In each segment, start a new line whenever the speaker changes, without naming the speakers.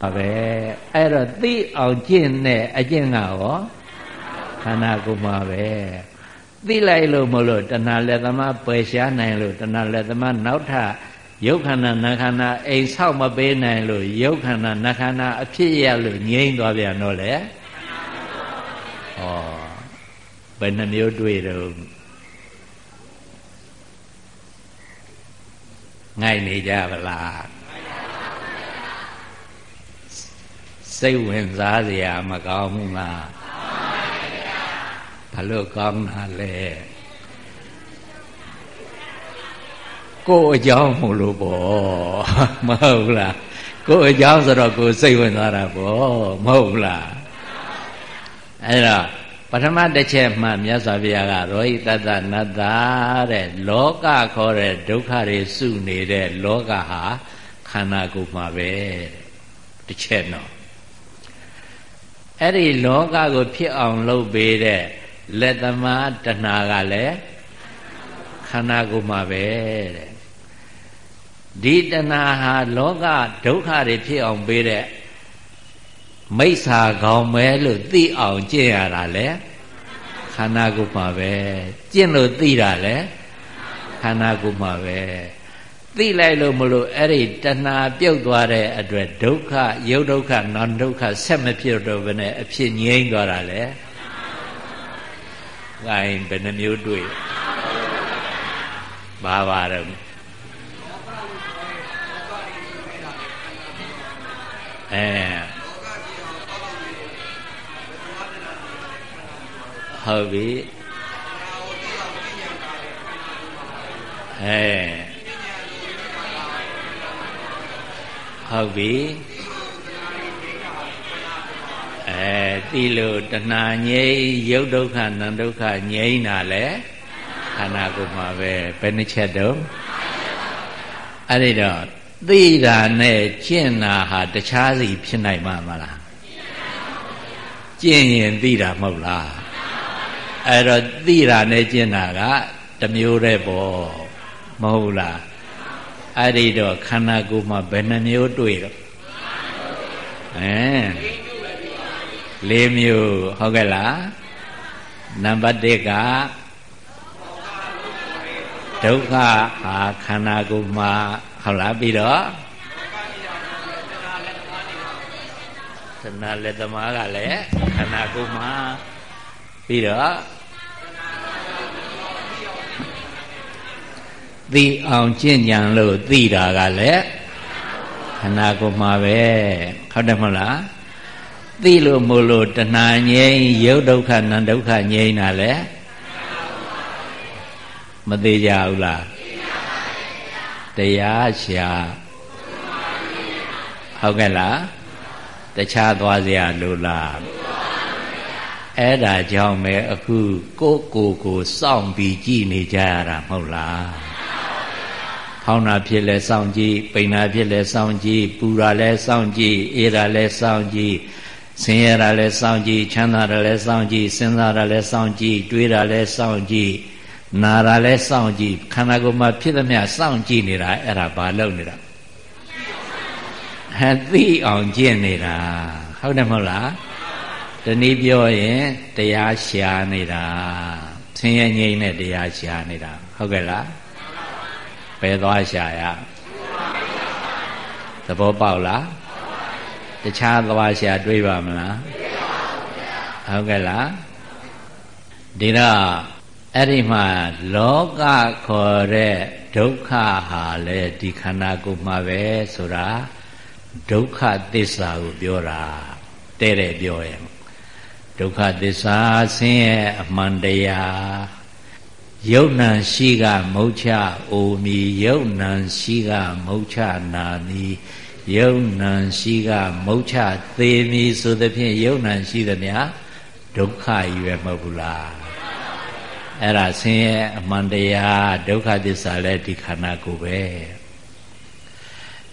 ပါပဲအဲ့တော့သိအောင်ကျင့်တဲ့အကျင့်ကရောခန္ဓာကိုယ်မှာပဲသိလိုက်လို့မလို့တဏှာလက်သမားပယ်ရှားနိုင်လို့တဏှာလက်သမားနောက်ထပ်ရုပ်ခန္ဓာနာခန္ဓာအိမ်ဆောက်မပေးနိုင်လို့ရုပ်ခန္ဓာနာခန္ဓာအဖြစ်ရလို့ငြိမ့်သွားပြန်တော့လေဩဘယ်နှမျိုးတွေ့တော့ငိုက်နေကြဗလား စိတ်ဝင်စားစရာမကောင်းဘူးလားဘာလို့ကောင်းတာလဲကိုယ်အကြောင်းမို့လို့ပေါ့မဟုတ်လားကိုယ်အကြောင်းဆိုတော့ကိုယ်စိတ်ဝင်သွားတာပေါ့မဟုတ်လားအဲ့တော့ပထမတစ်ချက်မှမြတ်စွာဘုရားကရောဟိတတနတ္တာတဲ့လောကခေါ်တဲ့ဒုက္ခတွေစုနေတဲ့လောကဟာခန္ဓာကိုယ်မှာပဲတစ်ချက်တော့ အဲ့ဒီလောကကိုဖြစ်အောင်လုပ်ပေးတဲ့လက်သမားတဏှာကလည်းခန္ဓာကိုယ်မှာပဲတဲ့ဒီတဏှာဟာလောကဒုက္ခတွေဖြစ်အောင်ပေးတဲ့မိစ္ဆာကောင်းမဲလို့သိအောင်ကျင့်ရတာလေခန္ဓာကိုယ်မှာပဲကျင့်လို့သိတာလေခန္ဓာကိုယ်မှာပဲ သိလိုက်လို့မလို့အဲ့ဒီတဏှာပြုတ်သွားတဲ့အတွက်ဒုက္ခယုတ်ဒုက္ခနာဒုက္ခဆက်မဖြစ်တော့ဘဲနဲ့အဖြစ်ငြိမ်းသွားတာလေ။ဂိုင်းဘယ်နှမျိုးတွေ့ဘာပါတော့အဲဟုတ်ပြီအဲ ဟုတ်ပြီအဲတိလို့တဏှာငြိမ်းရုပ်ဒုက္ခနံဒုက္ခငြိမ်းတာလေခန္ဓာကိုယ်မှာပဲဘယ်နှချက်တော့အဲ့ဒီတော့သိတာနဲ့ကျင့်တာဟာတခြားစီဖြစ်နိုင်မှာမလားကျင့်ရင်သိတာမဟုတ်လားအဲ့တော့သိတာနဲ့ကျင့်တာက တမျိုးတည်းပေါ့မဟုတ်လား အဲ့ဒီတော့ခန္ဓာကိုယ်မှာဘယ်နှမျိုးတွေ့တော့အဲလေးမျိုးဟုတ်ကဲ့လားနံပါတ်1ကဒုက္ခဟာခန္ဓာကိုယ်မှာဟုတ်လားပြီးတော့သနာလက်သမားကလည်းခန္ဓာကိုယ်မှာပြီးတော့ သိအောင်ကျင့်ကြံလို့သိတာကလည်းခန္ဓာကိုယ်မှာပဲဟုတ်တယ်မဟုတ်လားသိလို့မို့လို့တဏှာငြိမ်းရုပ်ဒုက္ခနံဒုက္ခငြိမ်းတာလေမသေးကြဘူးလားတရားရှာဟုတ်ကဲ့လားတခြားသွားเสียလို့လားအဲ့ဒါကြောင့်ပဲအခုကိုကိုကိုစောင့်ပြီးကြည်နေကြရတာမဟုတ်လား ဖောင်းတာဖြစ်လဲစောင့်ကြည့်ပိန်တာဖြစ်လဲစောင့်ကြည့်ပူတာလဲစောင့်ကြည့်အေးတာလဲစောင့်ကြည့်ဆင်းရဲတာလဲစောင့်ကြည့်ချမ်းသာတာလဲစောင့်ကြည့်စဉ်းစားတာလဲစောင့်ကြည့်တွေးတာလဲစောင့်ကြည့်နာတာလဲစောင့်ကြည့်ခန္ဓာကိုယ်မှာဖြစ်သမျှစောင့်ကြည့်နေတာအဲ့ဒါဘာလုပ်နေတာဟဲ့သိအောင်ကျင့်နေတာဟုတ်တယ်မဟုတ်လားတနည်းပြောရင်တရားရှာနေတာဆင်းရဲငြိမ်းတဲ့တရားရှာနေတာဟုတ်ကဲ့လား ဘယ်သွားရှာရသဘောပေါက်လားတခြားသွားရှာတွေးပါမလားဟုတ်ကဲ့လားဒီတော့အဲ့ဒီမှာလောကခေါ်တဲ့ဒုက္ခဟာလေဒီခန္ဓာကိုယ်မှာပဲဆိုတာဒုက္ခသစ္စာကိုပြောတာတဲ့တဲ့ပြောရင်ဒုက္ခသစ္စာဆင်းရဲအမှန်တရား ယုတ်နံရှိကမုတ်ချအိုမီယုတ်နံရှိကမုတ်ချနာမီယုတ်နံရှိကမုတ်ချသေးမီဆိုသဖြင့်ယုတ်နံရှိသမျှဒုက္ခရွယ်မဟုတ်ဘူးလားအဲ့ဒါဆင်းရဲအမှန်တရားဒုက္ခသစ္စာလည်းဒီခန္ဓာကိုယ်ပဲ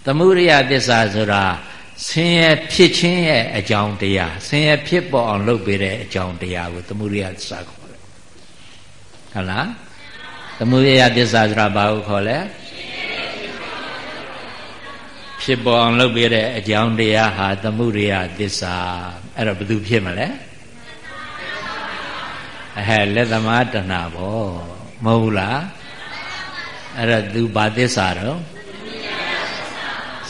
သမုဒိယသစ္စာဆိုတာဆင်းရဲဖြစ်ခြင်းရဲ့အကြောင်းတရားဆင်းရဲဖြစ်ပေါ်အောင်လုပ်ပေးတဲ့အကြောင်းတရားကိုသမုဒိယသစ္စာခေါ် ဟုတ်လားသမုဒယသစ္စာဆိုတာဘာကိုခေါ်လဲဖြဖြစ်ပေါ်အောင်လုပ်ပြတဲ့အကြောင်းတရားဟာသမှုရိယသစ္စာအဲ့တော့ဘယ်သူဖြစ်မလဲအဲလက်သမားတဏဘောမဟုတ်လားအဲ့တော့သူဘာသစ္စာတော့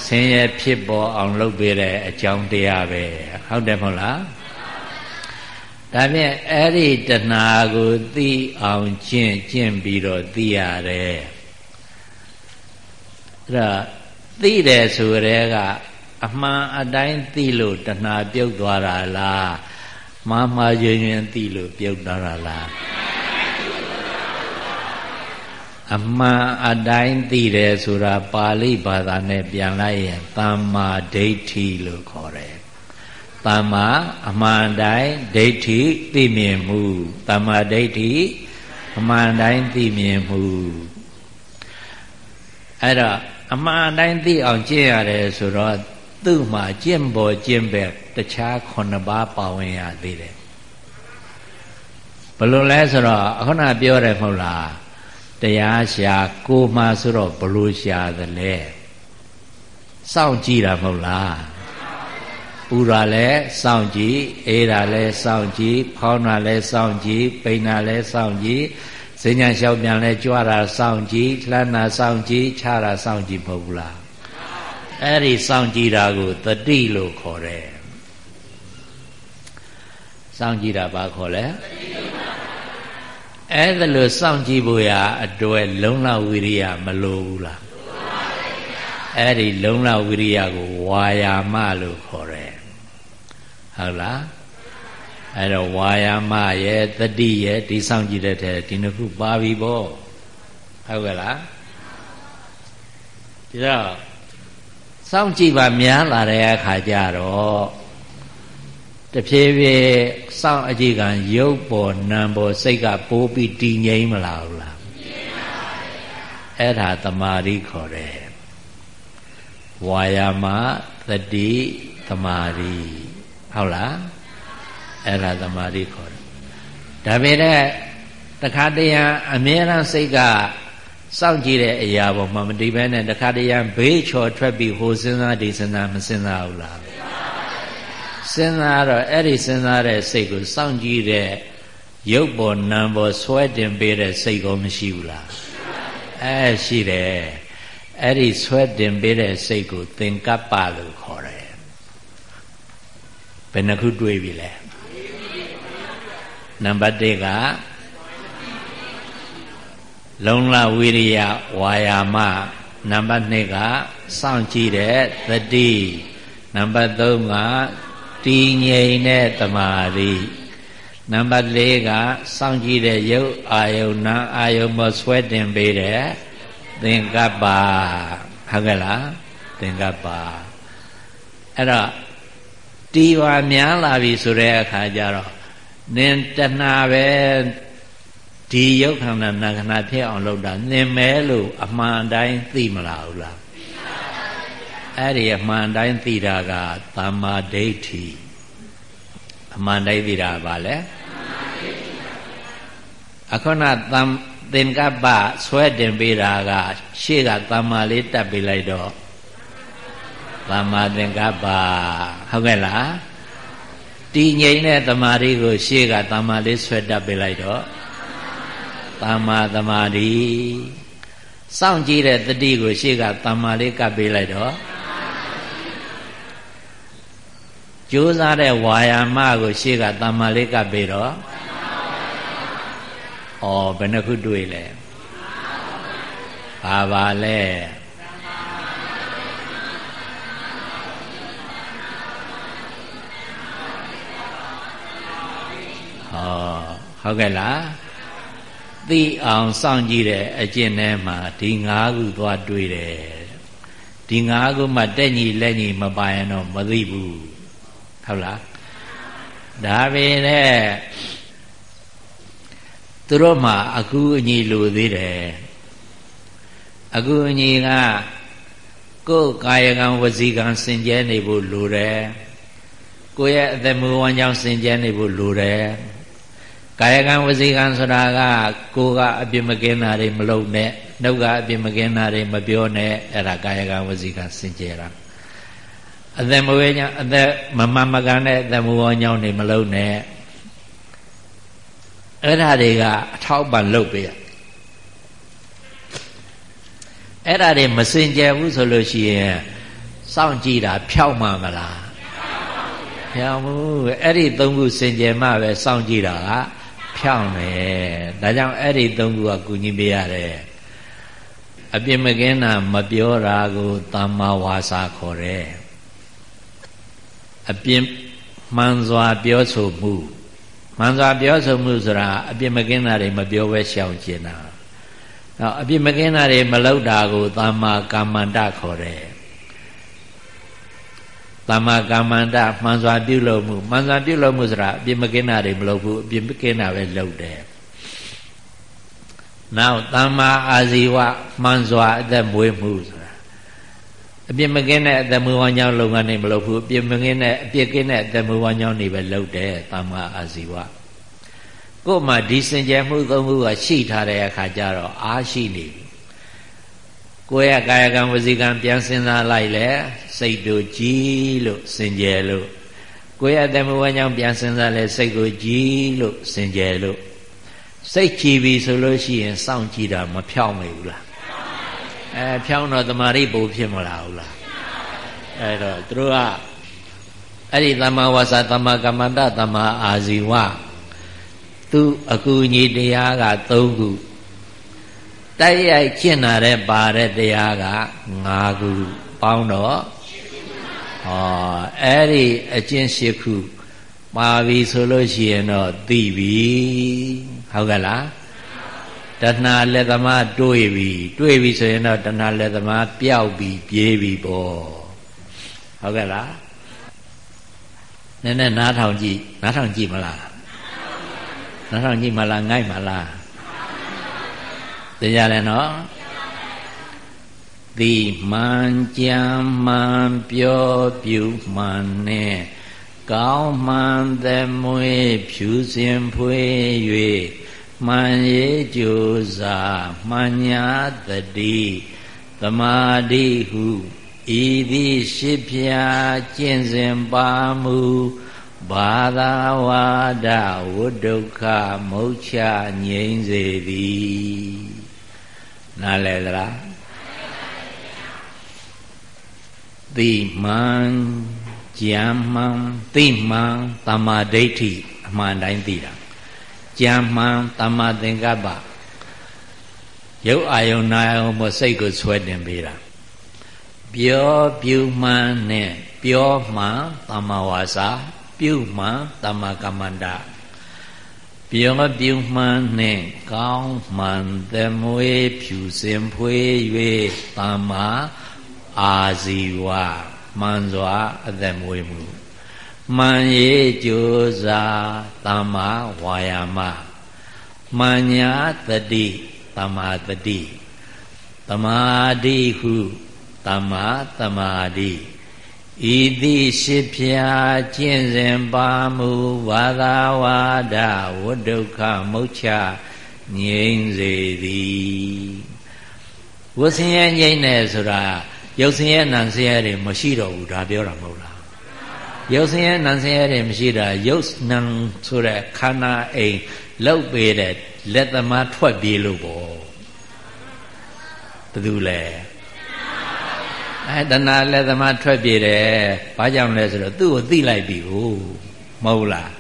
ဆင်းရဲဖြစ်ပေါ်အောင်လုပ်ပြတဲ့အကြောင်းတရားပဲဟုတ်တယ်မဟုတ်လား ဒါဖြင့်အဲ့ဒီတဏှာကိုသိအောင်ကျင့်ကျင့်ပြီးတော့သိရတယ်အဲ့ဒါသိတယ်ဆိုရဲကအမှန်အတိုင်းသိလို့တဏှာပြုတ်သွားတာလားမှားမှားယွင်းယွင်းသိလို့ပြုတ်သွားတာလားအမှန်အတိုင်းသိတယ်ဆိုတာပါဠိဘာသာနဲ့ပြန်လိုက်ရင်သမ္မာဒိဋ္ဌိလို့ခေါ်တယ် တမ္မာအမှန်တိုင်းဒိဋ္ဌိသိမြင်မှုတမ္မာဒိဋ္ဌိအမှန်တိုင်းသိမြင်မှုအဲ့တော့အမှန်တိုင်းသိအောင်ကျင့်ရတယ်ဆိုတော့သူ့မှာကျင့်ပေါ်ကျင့်ပဲတခြား9ပါးပါဝင်ရသေးတယ်ဘယ်လိုလဲဆိုတော့အခုနပြောတယ်မဟုတ်လားတရားရှာကိုမှဆိုတော့ဘလို့ရှာသလဲစောင့်ကြည့်တာမဟုတ်လား ပူတာလဲစောင့်ကြည့်အေးတာလဲစောင့်ကြည့်ဖောင်းတာလဲစောင့်ကြည့်ပိန်တာလဲစောင့်ကြည့်စဉ္ညာလျှောက်ပြန်လဲကြွတာစောင့်ကြည့်လှမ်းတာစောင့်ကြည့်ခြားတာစောင့်ကြည့်မဟုတ်ဘူးလားအဲ့ဒီစောင့်ကြည့်တာကိုတတိလို့ခေါ်တယ်စောင့်ကြည့်တာဘာခေါ်လဲအဲ့ဒါလို့စောင့်ကြည့်ဖို့ရာအတွက်လုံလဝိရိယမလိုဘူးလား အဲ့ဒီလုံလဝိရိယကိုဝါယာမလို့ခေါ်တယ်ဟုတ်လားအဲ့တော့ဝါယာမရဲ့တတိရဲ့ဒီစောင့်ကြည့်တဲ့ထဲဒီနှစ်ခုပါပြီပေါ့ဟုတ်ကဲ့လားဒီတော့စောင့်ကြည့်ပါများလာတဲ့အခါကျတော့တဖြည်းဖြည်းစောင့်အကြည့်ကံရုပ်ပေါ်နာမ်ပေါ်စိတ်ကပိုးပြီးတည်ငြိမ်မလာဘူးလားအဲ့ဒါတမာရီခေါ်တယ် ဝါယာမသတိတမာရီဟုတ်လားအဲ့ဒါတမာရီခေါ်တယ်ဒါပေမဲ့တခါတည်းအမြဲတမ်းစိတ်ကစောင့်ကြည့်တဲ့အရာပေါ်မှာမတည်ဘဲနဲ့တခါတည်းဘေးချော်ထွက်ပြီးဟိုစဉ်းစားဒီစဉ်းစားမစဉ်းစားဘူးလားစဉ်းစားတော့အဲ့ဒီစဉ်းစားတဲ့စိတ်ကိုစောင့်ကြည့်တဲ့ရုပ်ပေါ်နာမ်ပေါ်ဆွဲတင်ပေးတဲ့စိတ်ကောမရှိဘူးလားအဲရှိတယ် အဲ့ဒီဆွဲတင်ပေးတဲ့စိတ်ကို သင်္ကပ္ပလို့ခေါ်တယ်ဘယ်နှခုတွေးပြီလဲနံပါတ်1ကလုံလဝိရိယဝါယာမနံပါတ်2ကစောင့်ကြည့်တဲ့သတိနံပါတ်3ကတည်ငြိမ်တဲ့တမာရီနံပါတ်4ကစောင့်ကြည့်တဲ့ရုပ်အာယုန်နာအာယုန်မဆွဲတင်ပေးတဲ့ သင်္ကပ္ပဟုတ်ကဲ့လားသင်္ကပ္ပအဲ့တော့တီဝါများလာပြီဆိုတဲ့အခါကျတော့နင်တဏှာပဲဒီယုတ်ခန္ဓာနာခန္ဓာဖြစ်အောင်လုပ်တာနင်မဲလို့အမှန်တိုင်းသိမလားဘူးလားအဲ့ဒီအမှန်တိုင်းသိတာကသမ္မာဒိဋ္ဌိအမှန်တိုင်းသိတာပါလေအခုနသံ သင်္ကပ္ပဆွဲတင်ပေးတာက ရှေ့ကသမ္မာလေးတက်ပေးလိုက်တော့သမ္မာသင်္ကပ္ပဟုတ်ကဲ့လားတည်ငြိမ်တဲ့တမာရီကို ရှေ့ကသမ္မာလေးဆွဲတက်ပေးလိုက်တော့သမ္မာသမာဓိစောင့်ကြည့်တဲ့တတိကို ရှေ့ကသမ္မာလေးကပ်ပေးလိုက်တော့ကြိုးစားတဲ့ဝါယာမကို ရှေ့ကသမ္မာလေးကပ်ပေးတော့ ဩဘယ်နှခုတွေ့လဲဘာပါလဲဟောဟုတ်ကဲ့လားသိအောင်စောင့်ကြည့်တဲ့အကျင့်ထဲမှာဒီ၅ခုသွားတွေ့တယ်ဒီ၅ခုမှတက်ညီလက်ညီမပါရင်တော့မသိဘူးဟုတ်လားဒါပေမဲ့ သူတို့မှအကူအညီလိုသေးတယ်အကူအညီကကိုယ်ကာယကံဝစီကံစင်ကြဲနေဖို့လိုတယ်ကိုယ့်ရဲ့အသက်မွေးဝမ်းကြောင်းစင်ကြဲနေဖို့လိုတယ်ကာယကံဝစီကံဆိုတာကကိုယ်ကအပြစ်မကင်းတာတွေမလုပ်နဲ့နှုတ်ကအပြစ်မကင်းတာတွေမပြောနဲ့အဲ့ဒါကာယကံဝစီကံစင်ကြဲတာအသက်မဝဲညာအသက်မမမကန်တဲ့အသက်မဝေါညောင်းနေမလုံးနဲ့ အဲ့ဓာတွေကအထောက်ပံ့လုပ်ပေးရအဲ့ဓာတွေမစင်ကြယ်ဘူးဆိုလို့ရှိရင်စောင့်ကြည့်တာဖြောက်မှမလားဖြောက်မှုအဲ့ဒီသုံးခုစင်ကြယ်မှပဲစောင့်ကြည့်တာကဖြောက်မယ်ဒါကြောင့်အဲ့ဒီသုံးခုကကုညီပေးရတယ်အပြစ်မကင်းတာမပြောတာကိုသမ္မာဝါစာခေါ်တယ်အပြစ်မှန်စွာပြောဆိုမှု မှန်စွာပြောဆိုမှုဆိုတာအပြစ်မကင်းတာတွေမပြောဘဲရှောင်ကျင်တာနောက်အပြစ်မကင်းတာတွေမလုပ်တာကိုသမ္မာကမ္မန္တခေါ်တယ်သမ္မာကမ္မန္တမှန်စွာပြုလုပ်မှုမှန်စွာပြုလုပ်မှုဆိုတာအပြစ်မကင်းတာတွေမလုပ်ဘူးအပြစ်မကင်းတာပဲလုပ်တယ်နောက်သမ္မာအာဇီဝမှန်စွာအသက်မွေးမှုဆိုတာ အပြစ်မကင်းတဲ့အသက်မွေးဝမ်းကြောင်းလုပ်ငန်းတွေမလုပ်ဘူးအပြစ်မကင်းတဲ့အပြစ်ကင်းတဲ့အသက်မွေးဝမ်းကြောင်းတွေပဲလုပ်တယ်သမ္မာအာဇီဝကို့မှာဒီစင်ကြယ်မှုသုံးခုကရှိထားတဲ့အခါကျတော့အားရှိနေပြီကိုယ့်ရဲ့ကာယကံဝစီကံပြန်စဉ်းစားလိုက်လေစိတ်တို့ကြည်လို့စင်ကြယ်လို့ကိုယ့်ရဲ့အသက်မွေးဝမ်းကြောင်းပြန်စဉ်းစားလဲစိတ်ကိုကြည်လို့စင်ကြယ်လို့စိတ်ကြည်ပြီဆိုလို့ရှိရင်စောင့်ကြည့်တာမဖြောင်းမိဘူးလား အဲဖြောင်းတော့တမာရိပိုဖြစ်မလားဟုတ်လားအဲတော့သူတို့ကအဲ့ဒီသမ္မာဝါစာသမ္မာကမ္မန္တသမ္မာအာဇီဝသူအကူညီတရားက၃ခုတိုက်ရိုက်ကျင့်တာတဲ့ပါတဲ့တရားက၅ခုပေါင်းတော့ဟောအဲ့ဒီအကျင့်၈ခုပါပြီဆိုလို့ရှိရင်တော့သိပြီဟုတ်ကဲ့လား တဏှာလက်သမားတွေးပြီတွေးပြီဆိုရင်တော့တဏှာလက်သမားပျောက်ပြီပြေးပြီပေါ့ဟုတ်ကဲ့လားနည်းနည်းနားထောင်ကြည့်နားထောင်ကြည့်မလားနားထောင်ကြည့်မလားငိုက်မလားသိကြတယ်နော်ဒီမှန်ကြံမှန်ပြောပြူမှန်နဲ့ကောင်းမှန်သမွေဖြူစင်ဖွေ၍ မှန်ရေးကြိုးစားမှန်ညာတတိသမာဓိဟုဤသည်ရှိဖြာကျင့်စဉ်ပါမူဘာသာဝါဒဝုဒုက္ခမုတ်ချငြိမ့်စေသည်နားလည်သလားသိမှန်ကြံမှန်သိမှန်တမာဒိဋ္ဌိအမှန်တိုင်းသိတာ ကြံမှန်တမာသင်္ကပ္ပရုပ်အာယုံနာယုံမစိတ်ကိုဆွဲတင်ပေးတာပြောပြုမှန်နဲ့ပြောမှန်တမာဝါစာပြုမှန်တမာကမ္မန္တပြောပြုမှန်နဲ့ကောင်းမှန်သမွေဖြူစင်ဖွေ၍တမာအာဇီဝမှန်စွာအသက်မွေးမှု မှန်ရေးကြိုးစားတမ္မာဝါယာမမှန်ညာတတိတမ္မာတတိတမာတိဟုတမ္မာတမာတိဤတိရှိဖြာကျင့်စဉ်ပါမူဝါသာဝါဒဝဒုက္ခမုတ်ချငြိမ့်စေသည်ဝဆင်းရဲငြိမ့်တယ်ဆိုတာရုပ်ဆင်းရဲနာမ်ဆင်းရဲတွေမရှိတော့ဘူးဒါပြောတာမဟုတ်လား ရုပ်ဆင်းရဲနာမ်ဆင်းရဲတွေမရှိတာရုပ်နာမ်ဆိုတဲ့ခန္ဓာအိမ်လောက်ပေးတဲ့လက်သမားထွက်ပြေးလို့ပေါ့ဘယ်သူလဲအဲတဏှာလက်သမားထွက်ပြေးတယ်ဘာကြောင့်လဲဆိုတော့သူ့ကိုသိလိုက်ပြီကိုမဟုတ်လား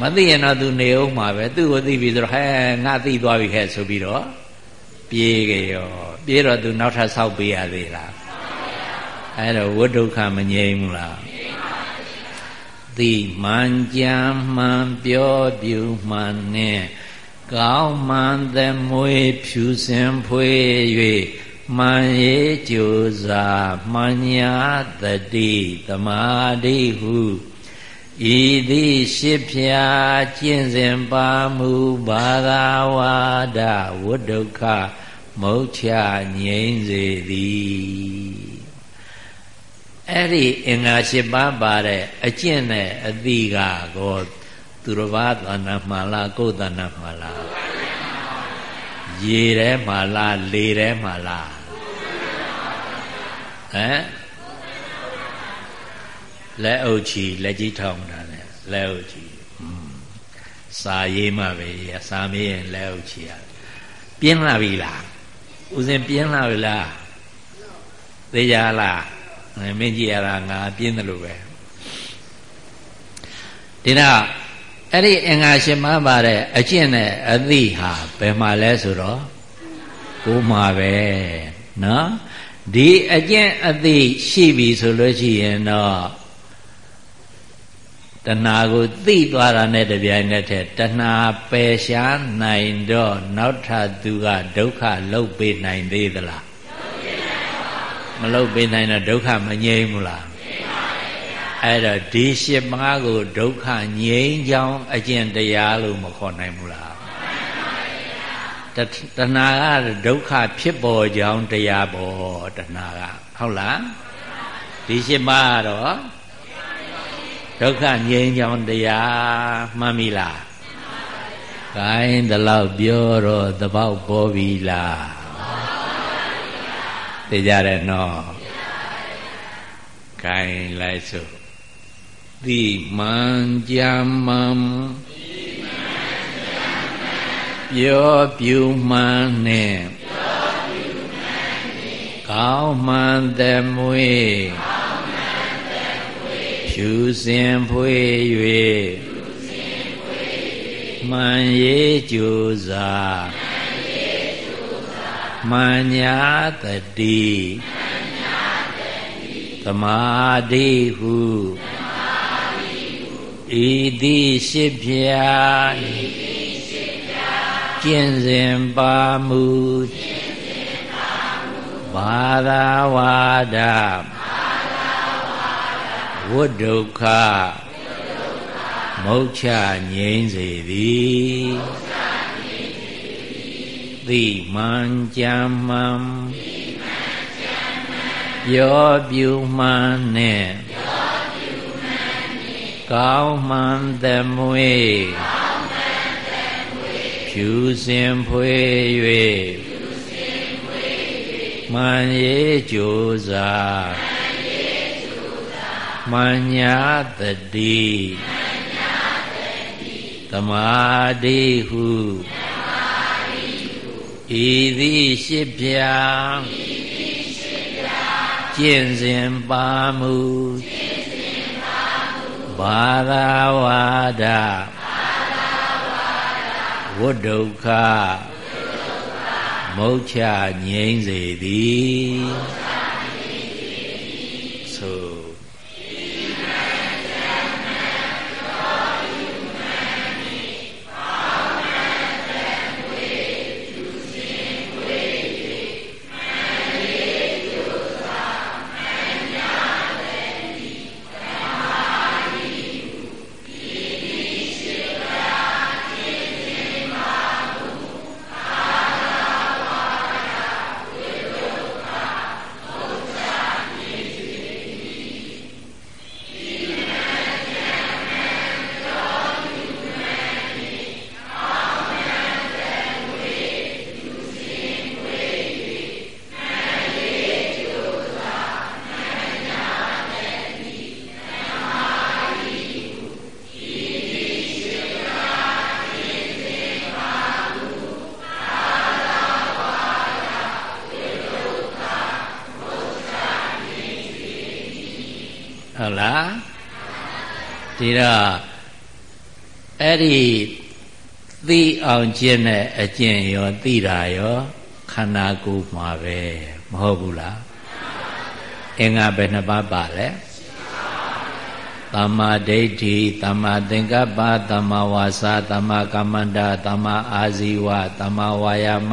မသိရင်တော့သူနေအောင်မှာပဲသူ့ကိုသိပြီဆိုတော့ဟဲငါသိသွားပြီခဲ့ဆိုပြီးတော့ပြေးကြရောပြေးတော့သူနောက်ထပ်ဆောက်ပေးရသေးလားအဲ့တော့ဝိဒုက္ခမငြိမ်းဘူးလား သိမှန်ကြံမှန်ပြောပြူမှန်နဲ့ကောင်းမှန်သမွေဖြူစင်ဖွေ၍မှန်ရေးကြိုးစားမှန်ညာတတိသမာဓိဟုဤသည်ရှိဖြာကျင့်စဉ်ပါမူဘာသာဝါဒဝိဒုက္ခမုတ်ချငြိမ့်စေသည် အဲ့ဒီအင်္ဂါ၈ပါးပါတဲ့အကျင့်နဲ့အတိကကိုသူတစ်ပါးသဏ္ဍာန်မှလားကိုယ်သဏ္ဍာန်မှလားရေထဲမှလားလေထဲမှလားဟမ်လက်အုပ်ချီလက်ကြီးထောင်တာနဲ့လက်အုပ်ချီစာရေးမှပဲစာမေးရင်လက်အုပ်ချီရပြင်းလာပြီလားဦးစင်ပြင်းလာပြီလားသိကြလား မင်းကြီးရတာငါပြင်းတယ်လို့ပဲဒီတော့အဲ့ဒီအင်္ဂါရှင်မပါတဲ့အကျင့်နဲ့အသိဟာဘယ်မှာလဲဆိုတော့ကိုယ်မှာပဲနော်ဒီအကျင့်အသိရှိပြီဆိုလို့ရှိရင်တော့တဏှာကိုသိသွားတာနဲ့တပြိုင်နက်တည်းတဏှာပယ်ရှားနိုင်တော့နောက်ထပ်သူကဒုက္ခလုတ်ပေးနိုင်သေးသလား မလုတ်ပေးနိုင်တော့ဒုက္ခမငြိမ်းဘူးလားအဲ့တော့ဒီရှစ်ပါးကိုဒုက္ခငြိမ်းချောင်းအကျင့်တရားလို့မခေါ်နိုင်ဘူးလားတဏှာကဒုက္ခဖြစ်ပေါ်ကြောင်းတရားပေါ်တဏှာကဟုတ်လားဒီရှင်းပါတော့ဒုက္ခငြိမ်းချောင်းတရားမှန်ပြီလားကိုင်းဒီလောက်ပြောတော့သဘောက်ပေါ်ပြီလား သိကြတယ်နော်ကိုင်းလိုက်စို့တိမှန်ကြမှန်ပြောပြူမှန်နဲ့ကောင်းမှန်သမွေဖြူစင်ဖွေ၍မှန်ရေးကြိုးစား မှန်ညာတတိသမာဓိဟုဤတိရှိဖြာကျင့်စဉ်ပါမူဘာသာဝါဒဝိဒုက္ခမုတ်ချငြိမ်းစေသည် သိမှန်ကြမ်းမှန်ပြောပြူမှန်နဲ့ကောင်းမှန်သမွေဖြူစင်ဖွေ၍မှန်ရေးကြိုးစားမှန်ညာတတိသမာဓိဟု ဤသည်ရှိပြကျင့်စဉ်ပါမူဘာသာဝါဒဝိဒုက္ခမုတ်ချငြိမ့်စေသည် ဒီတော့အဲ့ဒီသိအောင်ကျင့်တဲ့အကျင့်ရောသိတာရောခန္ဓာကိုယ်မှာပဲမဟုတ်ဘူးလားအင်္ဂါဘယ်နှပါးပါလဲသမ္မာဒိဋ္ဌိသမ္မာသင်္ကပ္ပသမ္မာဝါစာသမ္မာကမ္မန္တာသမ္မာအာဇီဝသမ္မာဝါယာမ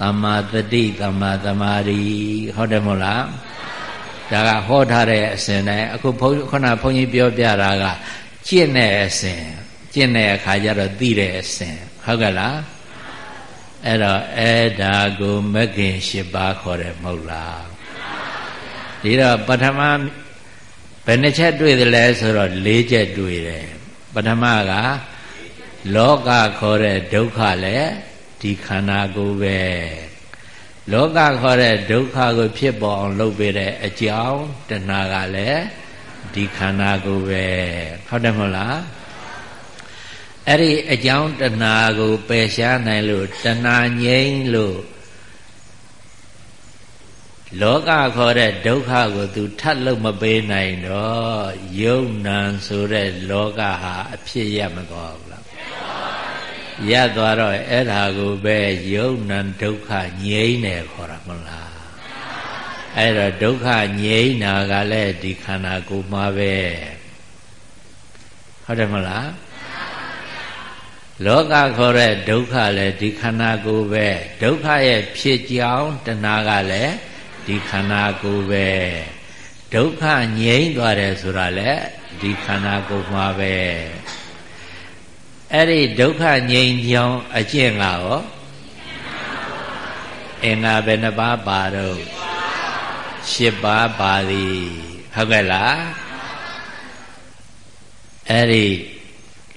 သမ္မာတတိသမ္မာသမာဓိဟုတ်တယ်မဟုတ်လား ဒါကဟောထားတဲ့အစဉ်တိုင်းအခုဘုန်းခုနဘုန်းကြီးပြောပြတာကကျင့်တဲ့အစဉ်ကျင့်တဲ့အခါကျတော့သိတဲ့အစဉ်ဟုတ်ကဲ့လားအဲ့တော့အဲ့ဒါကိုမဂ္ဂင်၈ပါးခေါ်တယ်မဟုတ်လားဒီတော့ပထမဘယ်နှချက်တွေ့တယ်လဲဆိုတော့၄ချက်တွေ့တယ်ပထမကလောကခေါ်တဲ့ဒုက္ခလည်းဒီခန္ဓာကိုယ်ပဲ လောကခေါ်တဲ့ဒုက္ခကိုဖြစ်ပေါ်အောင်လုပ်ပေးတဲ့အကြောင်းတဏှာကလည်းဒီခန္ဓာကိုယ်ပဲဟုတ်တယ်မဟုတ်လားအဲ့ဒီအကြောင်းတဏှာကိုပယ်ရှားနိုင်လို့တဏှာငြိမ်းလို့လောကခေါ်တဲ့ဒုက္ခကို तू ထပ်လို့မပေးနိုင်တော့ယုံနံဆိုတဲ့လောကဟာအဖြစ်ရမသွားဘူးလား ရသွားတော့အဲ့ဒါကိုပဲယုံနံဒုက္ခငြိမ်းတယ်ခေါ်တာမလားအဲ့တော့ဒုက္ခငြိမ်းတာကလည်းဒီခန္ဓာကိုယ်မှာပဲဟုတ်တယ်မလားလောကခေါ်တဲ့ဒုက္ခလည်းဒီခန္ဓာကိုယ်ပဲဒုက္ခရဲ့ဖြစ်ကြောင်းတဏှာကလည်းဒီခန္ဓာကိုယ်ပဲဒုက္ခငြိမ်းသွားတယ်ဆိုတာလည်းဒီခန္ဓာကိုယ်မှာပဲ အဲ့ဒီဒုက္ခငြိမ်းကြောင်းအကျင့်ကရောအင်္ဂါဘယ်နှပါးပါတော့၈ပါးပါသည်ဟုတ်ကဲ့လားအဲ့ဒီ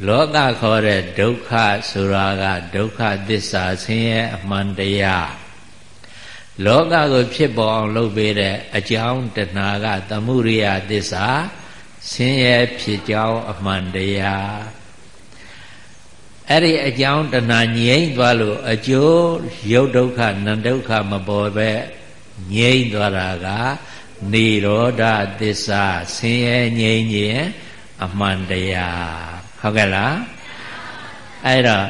လောကခေါ်တဲ့ဒုက္ခဆိုတာကဒုက္ခသစ္စာဆင်းရဲအမှန်တရားလောကကိုဖြစ်ပေါ်အောင်လုပ်ပေးတဲ့အကြောင်းတဏှာကသမှုရိယသစ္စာဆင်းရဲဖြစ်ကြောင်းအမှန်တရား အဲ့ဒီအကြောင်းတဏှာငြိမ့်သွားလို့အကျိုးရုပ်ဒုက္ခနံဒုက္ခမပေါ်ပဲငြိမ့်သွားတာကនិရောဓသစ္စာဆင်းရဲငြိမ့်ခြင်းအမှန်တရားဟုတ်ကဲ့လားအဲ့တော့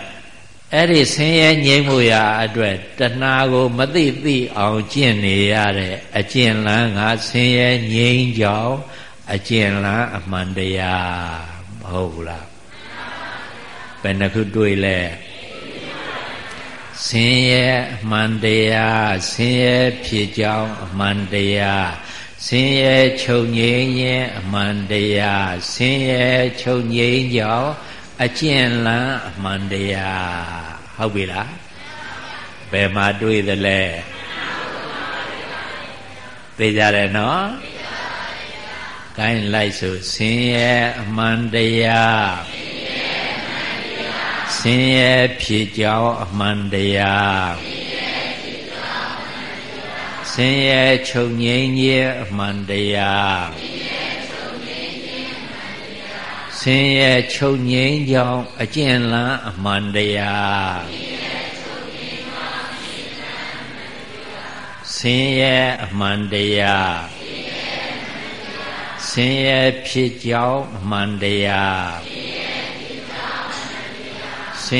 အဲ့ဒီဆင်းရဲငြိမ်းမှုရာအတွက်တဏှာကိုမသိသိအောင်ကျင့်နေရတဲ့အကျင့်လန်းကဆင်းရဲငြိမ်းကြောင်းအကျင့်လန်းအမှန်တရားမဟုတ်ဘူးလား ဘယ်နှခုတွေ့လဲဆင်းရဲအမှန်တရားဆင်းရဲဖြစ်ကြောင်းအမှန်တရားဆင်းရဲချုပ်ငြိမ်းခြင်းအမှန်တရားဆင်းရဲချုပ်ငြိမ်းကြောင်းအကျင့်လန်းအမှန်တရားဟုတ်ပြီလားဘယ်မှာတွေ့သလဲသိကြတယ်နော်ကိုင်းလိုက်ဆိုဆင်းရဲအမှန်တရားဆ င်းရဲဖြစ်ကြောင်းအမှန်တရားဆင်းရဲချုပ်ငြိမ်းခြင်းအမှန်တရားဆင်းရဲချုပ်ငြိမ်းကြောင်းအကျင့်လန်းအမှန်တရားဆင်းရဲအမှန်တရားဆင်းရဲဖြစ်ကြောင်းအမှန်တရားဆ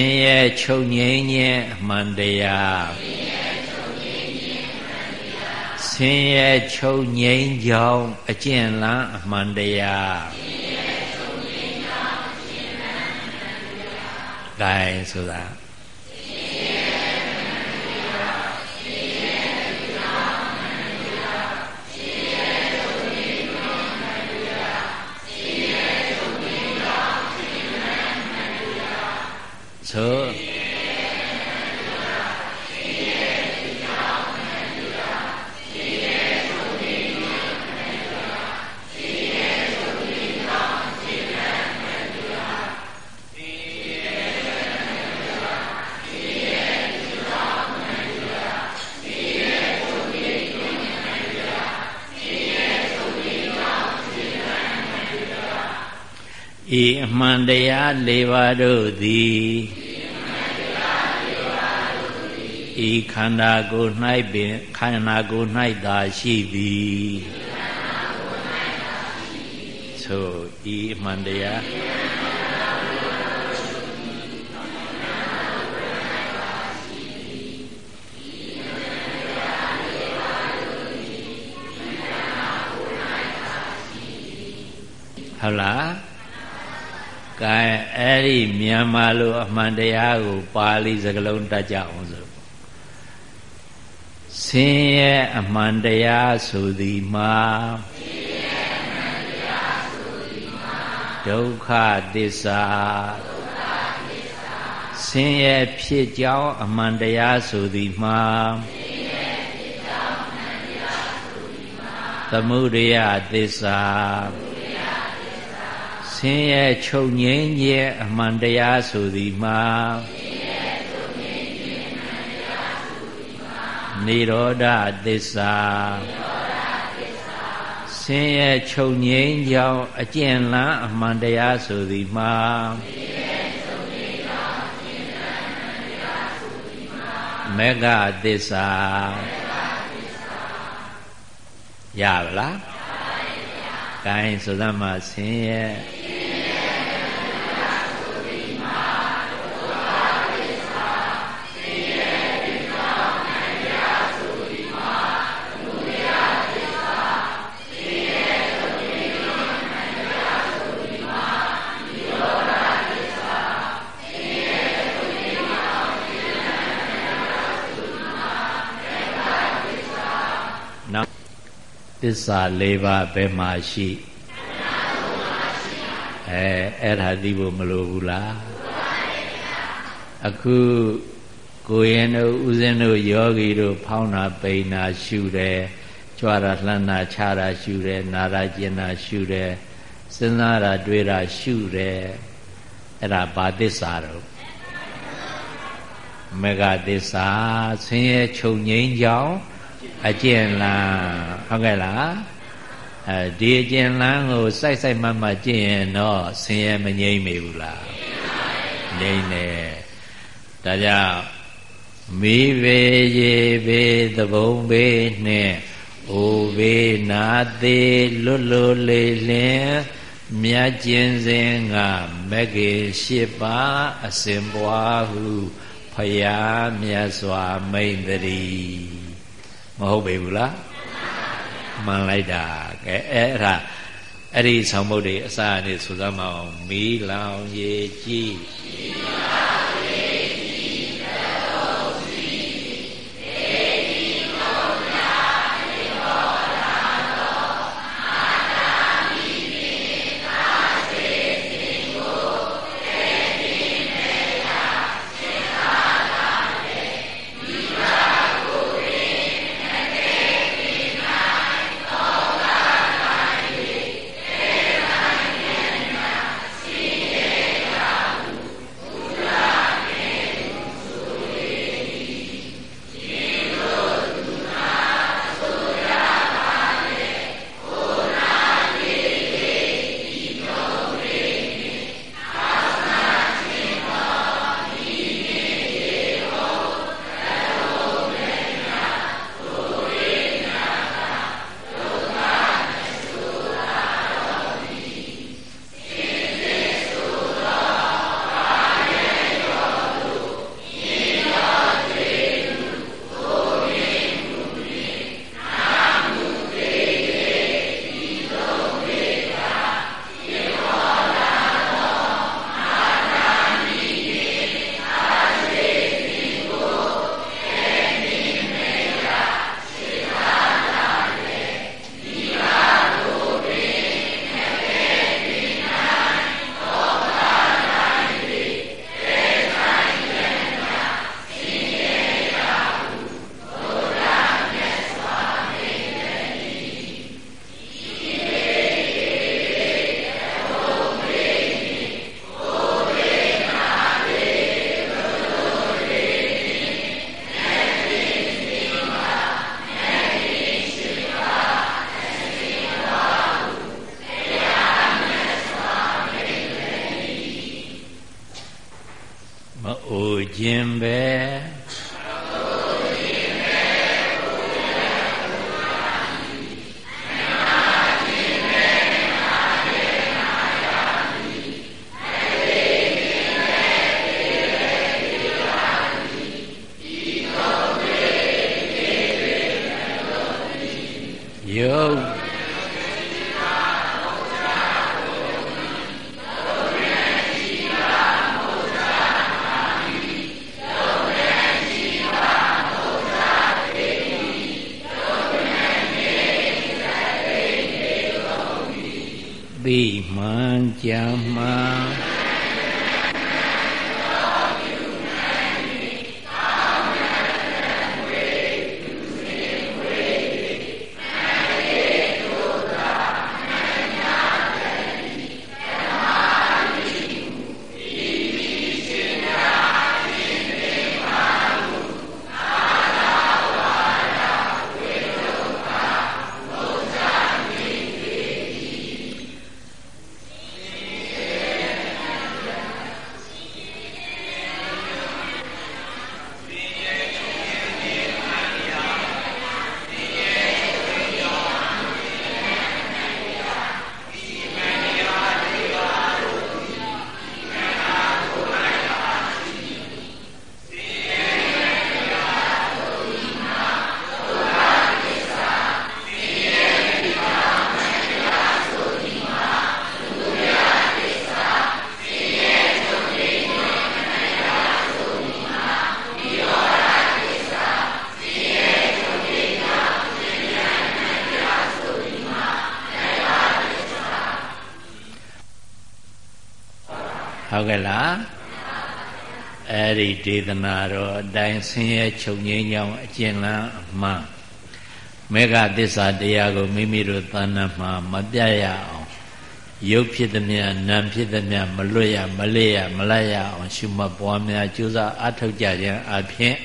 င်းရဲချုပ်ငြိမ်းခြင်းအမှန်တရားဆင်းရဲချုပ်ငြိမ်းကြောင်းအကျင့်လန်းအမှန်တရားဂိုင်းဆိုတာ ဆိုဤအမှန်တရား၄ပါးတို့သည် ဤခန္ဓာကိုယ်၌ပင်ခန္ဓာကိုယ်၌သာရှိသည်ဆိုဤအမှန်တရားဟုတ်လားကဲအဲ့ဒီမြန်မာလိုအမှန်တရားကိုပါဠိစကားလုံးတတ်ကြအောင်ဆိုဆ င်းရဲအမှန်တရားဆိုသည်မှာဒုက္ခသစ္စာဆင်းရဲဖြစ်ကြောင်းအမှန်တရားဆိုသည်မှာသမုဒယသစ္စာဆင်းရဲချုပ်ငြိမ်းခြင်းအမှန်တရားဆိုသည်မှာ နေရောဓသစ္စာဆဆင်းရဲချုပ်ငြိမ်းကြောင်းအကျဉ်းလန်းအမှန်တရားဆိုသည်မှာမေဃသစ္စာရပါလား။ကိုင်းဆိုသမှာဆင်းရဲ သစ္စာ၄ပါးဘယ်မှာရှိအဲအဲ့ဒါသိဖို့မလိုဘူးလားအခုကိုရင်တို့ဦးဇင်းတို့ယောဂီတို့ဖောင်းတာပိန်တာရှုတယ်ကြွားတာလှမ်းတာခြားတာရှုတယ်နာတာကျင်တာရှုတယ်စဉ်းစားတာတွေးတာရှုတယ်အဲ့ဒါဘာသစ္စာတော့မေဃသစ္စာဆင်းရဲချုပ်ငြိမ်းကြောင်းအကျဉ်းလန်း ဟုတ်ကဲ့လားအဲဒီအကျဉ်းလန်းကိုစိုက်စိုက်မတ်မတ်ကျင့်ရင်တော့ဆင်းရဲမငြိမ့်မေဘူးလားငြိမ့်တယ်ဒါကြောင့်မိဘေရေဘေသဘုံဘေနှင့်အိုဘေနာသေးလွတ်လွတ်လေးလင်းမြတ်ကျင်စဉ်ကမဂ္ဂေ၈ပါးအစဉ်ပွားဟုဖယားမြတ်စွာမိန်တည်းမဟုတ်ပေဘူးလား မှန်လိုက်တာကဲအဲ့ဒါအဲ့ဒီဆောင်မုတ်တွေအစအနေဆိုသမောင်မီးလောင်ရေကြည်မီးလောင် မအိုခြင်းပဲ ဟုတ်ကဲ့လားအဲ့ဒီဒေသနာတော်အတိုင်းဆင်းရဲချုပ်ငြိမ်းကြောင်းအကျဉ်းလန်းအမှန်မေဃသစ္စာတရားကိုမိမိတို့သဏ္ဍာန်မှာမပြရအောင်ရုပ်ဖြစ်သည်မြနာမ်ဖြစ်သည်မြမလွတ်ရမလေးရမလိုက်ရအောင်ရှုမှတ်ပွားများကြိုးစားအားထုတ်ကြခြင်းအပြင်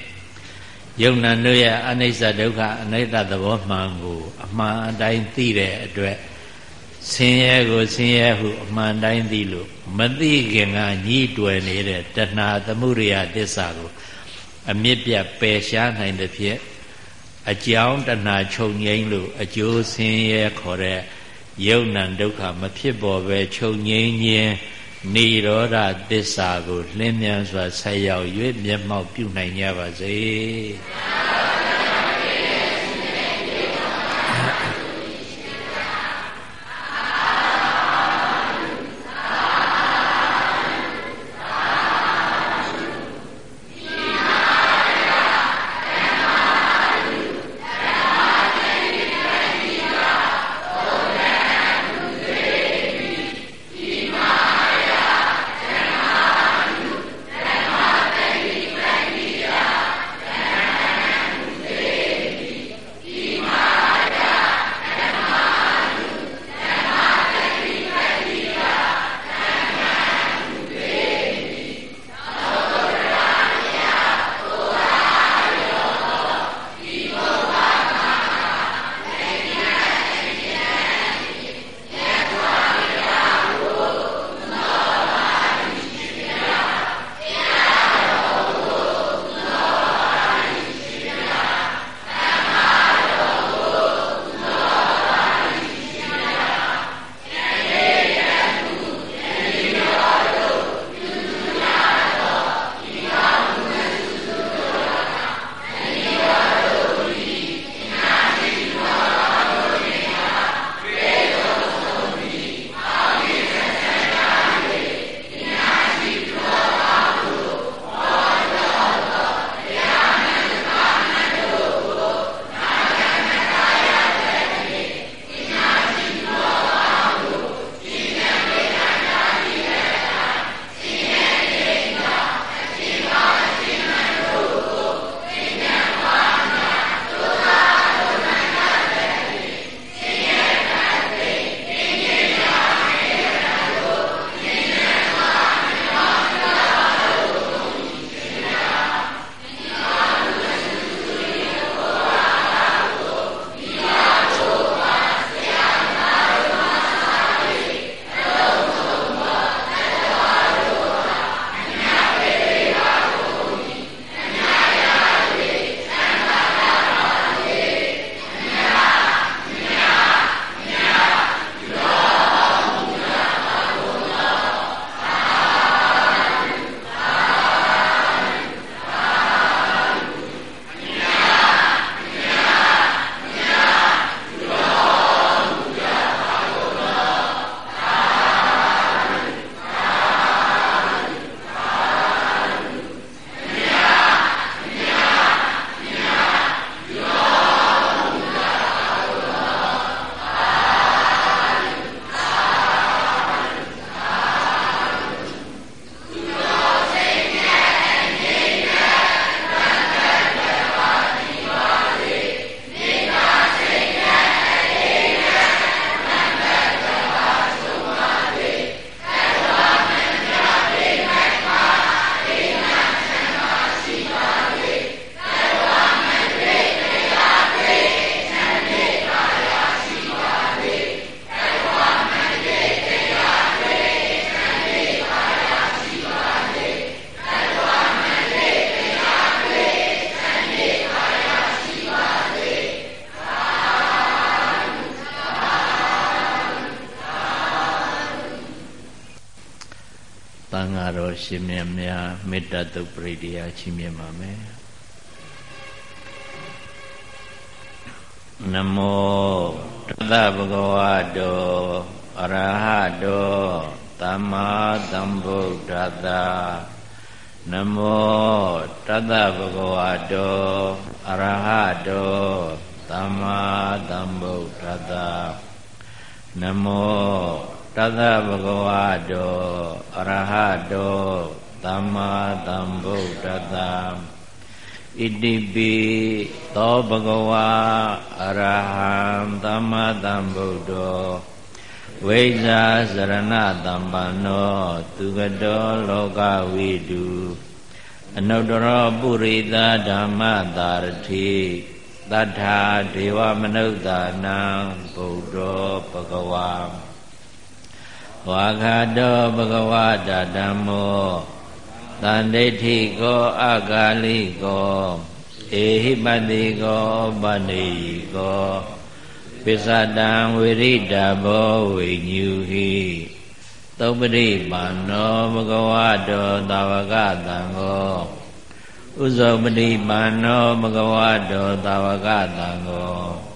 ယုံနာတို့ရဲ့အနိစ္စဒုက္ခအနိစ္စသဘောမှန်ကိုအမှန်အတိုင်းသိတဲ့အတွက် ဆင်းရဲကိုဆင်းရဲဟုအမှန်တိုင်းသိလို့မသိခင်ကညှိတွယ်နေတဲ့တဏှာသမှုရိယသစ္စာကိုအမြင့်ပြတ်ပယ်ရှားနိုင်တဲ့ဖြင့်အကြောင်းတဏှာချုပ်ငိမ့်လို့အကျိုးဆင်းရဲခေါ်တဲ့ယုံ nant ဒုက္ခမဖြစ်ပေါ်ပဲချုပ်ငိမ့်ခြင်းနိရောဓသစ္စာကိုလင်းမြန်စွာဆက်ရောက်၍မျက်မှောက်ပြုနိုင်ကြပါစေ။ ရှင်မြတ်များမေတ္တာတုတ်ပရိတရားချီးမြှင့်ပါမယ်နမောတသဗုဒ္ဓဝါတောအရဟတောသမ္မာသမ္ဗုဒ္ဓတ္တနမောတသဗုဒ္ဓဝါတောအရဟတောသမ္မာသမ္ဗုဒ္ဓတ္တနမောတ
တသဗ္ဗဂဝါတောအ ရဟတောသမ္မာသမ္ဗုဒ္ဓတ္တဣတိပိသောဘဂဝါအရဟံသမ္မာသမ္ဗုဒ္ဓောဝိဇာစရဏတမ္ပန္နောသူကတောလောကဝိတုအနုတ္တရောပုရိသဓမ္မတာရတိတထာဒေဝမနုဿာနံဗုဒ္ဓောဘဂဝါ ဝါခတောဘဂဝတဓမ္မောတန်ဒိဋ္ဌိကောအကာလိကောဧဟိပတိကောပဏိကောပိစ္ဆတံဝိရိတဘောဝိညူဟိသုပတိပါဏောဘဂဝတောတာဝကတံကောဥဇောပတိပါဏောဘဂဝတောတာဝကတံကော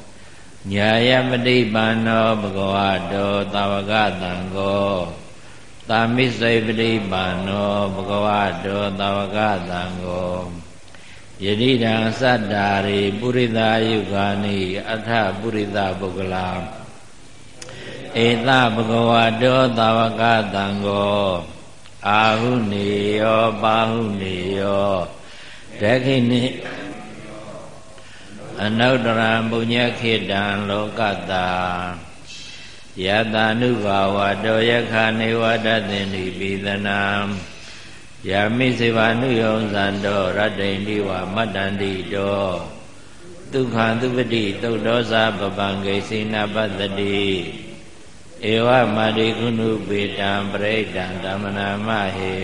ညာယပတိပါဏောဘဂဝတောတာဝကတံကောသာမိစေပတိပါဏောဘဂဝတောတာဝကတံကောယတိတံသတ္တာရိပုရိသယုဂာနိအထပုရိသပုဂ္ဂလာဧတဘဂဝတောတာဝကတံကောအာဟုနေယောပါဟုနေယောဒခိနိ အနုတ္တရံပုညခေတံလောကတာယတာနုဘာဝတောယခာနေဝတသင်္တိပိသနာယာမိစေဝနုယောဇံတောရတ္တိန္ဒီဝမတ္တန္တိတောဒုက္ခသုပတိသုတ်တော်စာပပံဂိစိနာပတ္တိဧဝမာတိကုဏုပေတံပရိဒံဓမ္မနာမဟေ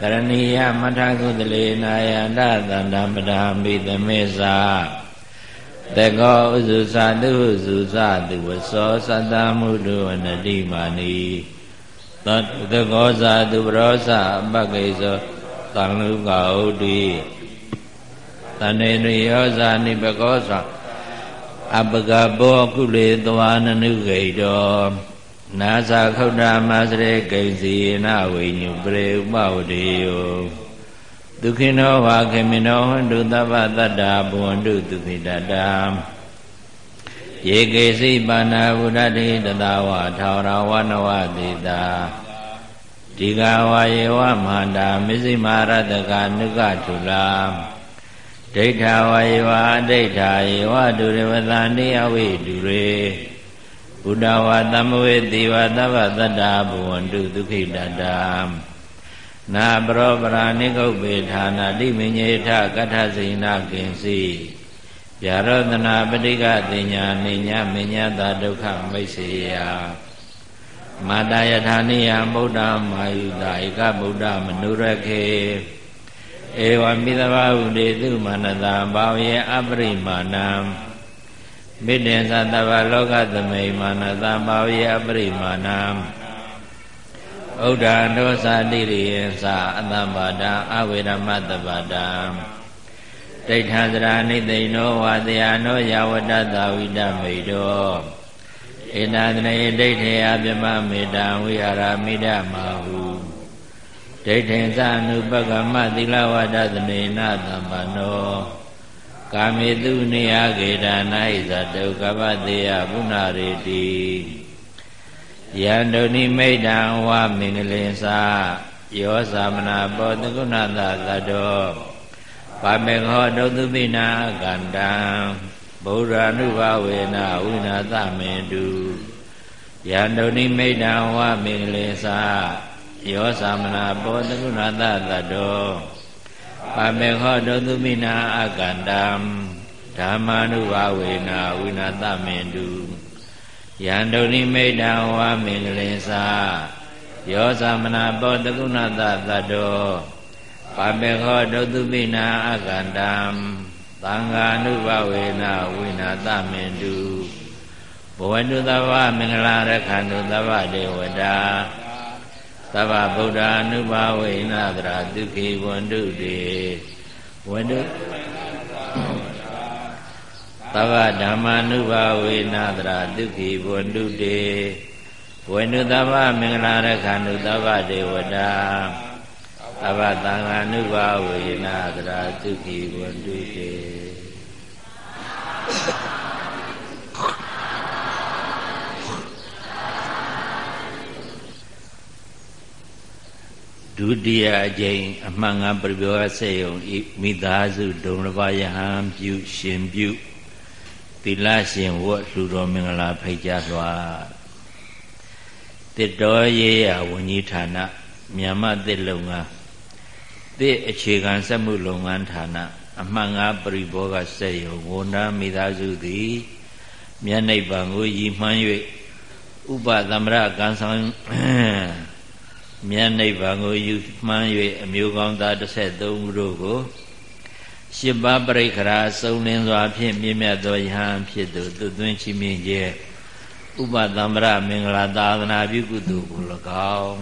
ကရဏီယမထကုသလေနာယန္တသန္တပဒံမိသမေသာတကောဥစုသတုဥစုသတုဝသောသတ္တမုဒ္ဒဝနတိမာနီသောတကောဇာတုပရောဇအပကိသောတံလူကဥဒိတဏေရိယောဇာနိပကောဇာအပကဘောကုလေသဝနနုဂိတော နာသခုဒ္ဓမစရေကိစီနဝိညုပရေဥပဝတိယောဒုခိနောဝါခေမိနောဟန္တုသဗ္ဗတတ္တာဘဝန္တုဒုခိတတံယေကေစိပါဏာဘုဒ္ဓတိတတဝါထာဝရဝနဝတိတာဒီဃဝါယေဝမဟာတာမစ္စည်းမရတကနုကထုလာဒိဋ္ဌဝါယေဝအဒိဋ္ဌာယေဝဒုရဝတန္တိအဝိဒုရေ ဘုဒ္ဓဝါသမဝေတိဝသဗ္ဗတတ္တာဘဝန္တုဒုခိတတံနာပရောပရာနိကုတ်ပေဌာနာတိမညေထကထစိဏကင်စီဗျာရောတနာပဋိကတိညာနိညာမညာတာဒုက္ခမိတ်စေယမာတယထာနိယဗုဒ္ဓမာယုတာဧကဗုဒ္ဓမနုရခေဧဝမိသဘာဝတေသူမနတာဘာဝေအပရိမာဏံ မိတေသတ္တဗလောကသမိမာနတာဘာဝေအပရိမာဏံဥဒ္ဓတောသတိရိယသအတ္တပါဒံအဝေရမတ္တပါဒံဒိဋ္ဌံသရာနိသိဏောဝါတယနောယဝတ္တသဝိတမိတောဧနာတနေဒိဋ္ဌေအပြမမေတ္တဝိဟာရမိဒမဟုဒိဋ္ဌိသအနုပကမသီလဝဒသနေနသမ္ပနော ကာမေတုနေယကေဒာနာဣဇတုကပတေယဘုနာရေတိယန္တုနိမိတ်တံဝမင်္ဂလင်္စာယောသမနာဘောတကုဏတသတ္တောပါမေခောဒုသုပိနာကန္တံဗုဒ္ဓ ानु ဘဝေနဝိနာသမေတုယန္တုနိမိတ်တံဝမင်္ဂလင်္စာယောသမနာဘောတကုဏတသတ္တော ပါမေခောဒုသုပိနာအကန္တံဓမ္မာနုဘဝေနဝိနာသမေတုယန္တုနိမိတ်တံဝါမင်္ဂလင်္စာယောသမနာပောတကုဏတသတ္တောပါမေခောဒုသုပိနာအကန္တံသံဃာနုဘဝေနဝိနာသမေတုဘဝတုသဗ္ဗမင်္ဂလာရခန္တုသဗ္ဗဒေဝတာ သဗ္ဗဗုဒ္ဓ ानु ဘာဝေနသရာဒုက္ခိဝန္တုတေဝန္တုသဗ္ဗဓမ္မာနုဘာဝေနသရာဒုက္ခိဘဝန္တုတေဝန္တုသဗ္ဗမင်္ဂလာရခန္တုသဗ္ဗဒေဝတာသဗ္ဗသံဃာနုဘာဝေနသရာဒုက္ခိဘဝန္တုတေ ဒုတိယအကြိမ်အမှန်ငါပြပြောစေယုံဤမိသားစုဒုံတစ်ပါးယဟန်ပြုရှင်ပြုသီလရှင်ဝတ်လှူတော်မင်္ဂလာဖိတ်ကြားစွာတစ်တော်ရေးရဝန်ကြီးဌာနမြန်မာတစ်လုံငန်းတစ်အခြေခံစက်မှုလုပ်ငန်းဌာနအမှန်ငါပရိဘောဂစေယုံဝန်ထမ်းမိသားစုသည်မြတ်နိဗ္ဗာန်ကိုရည်မှန်း၍ဥပသမရကံဆောင် မြတ်နိဗ္ဗာန်ကိုယူမှန်း၍အမျိုးကောင်းသား33ဦးတို့ကိုရှစ်ပါးပရိခရာစုံလင်စွာဖြင့်မြင့်မြတ်သောယဟန်ဖြစ်သူသူသွင်းချီးမြှင့်ခြင်းဥပသမ္ပရမင်္ဂလာသာသနာပြုကုသိုလ်ကို၎င်း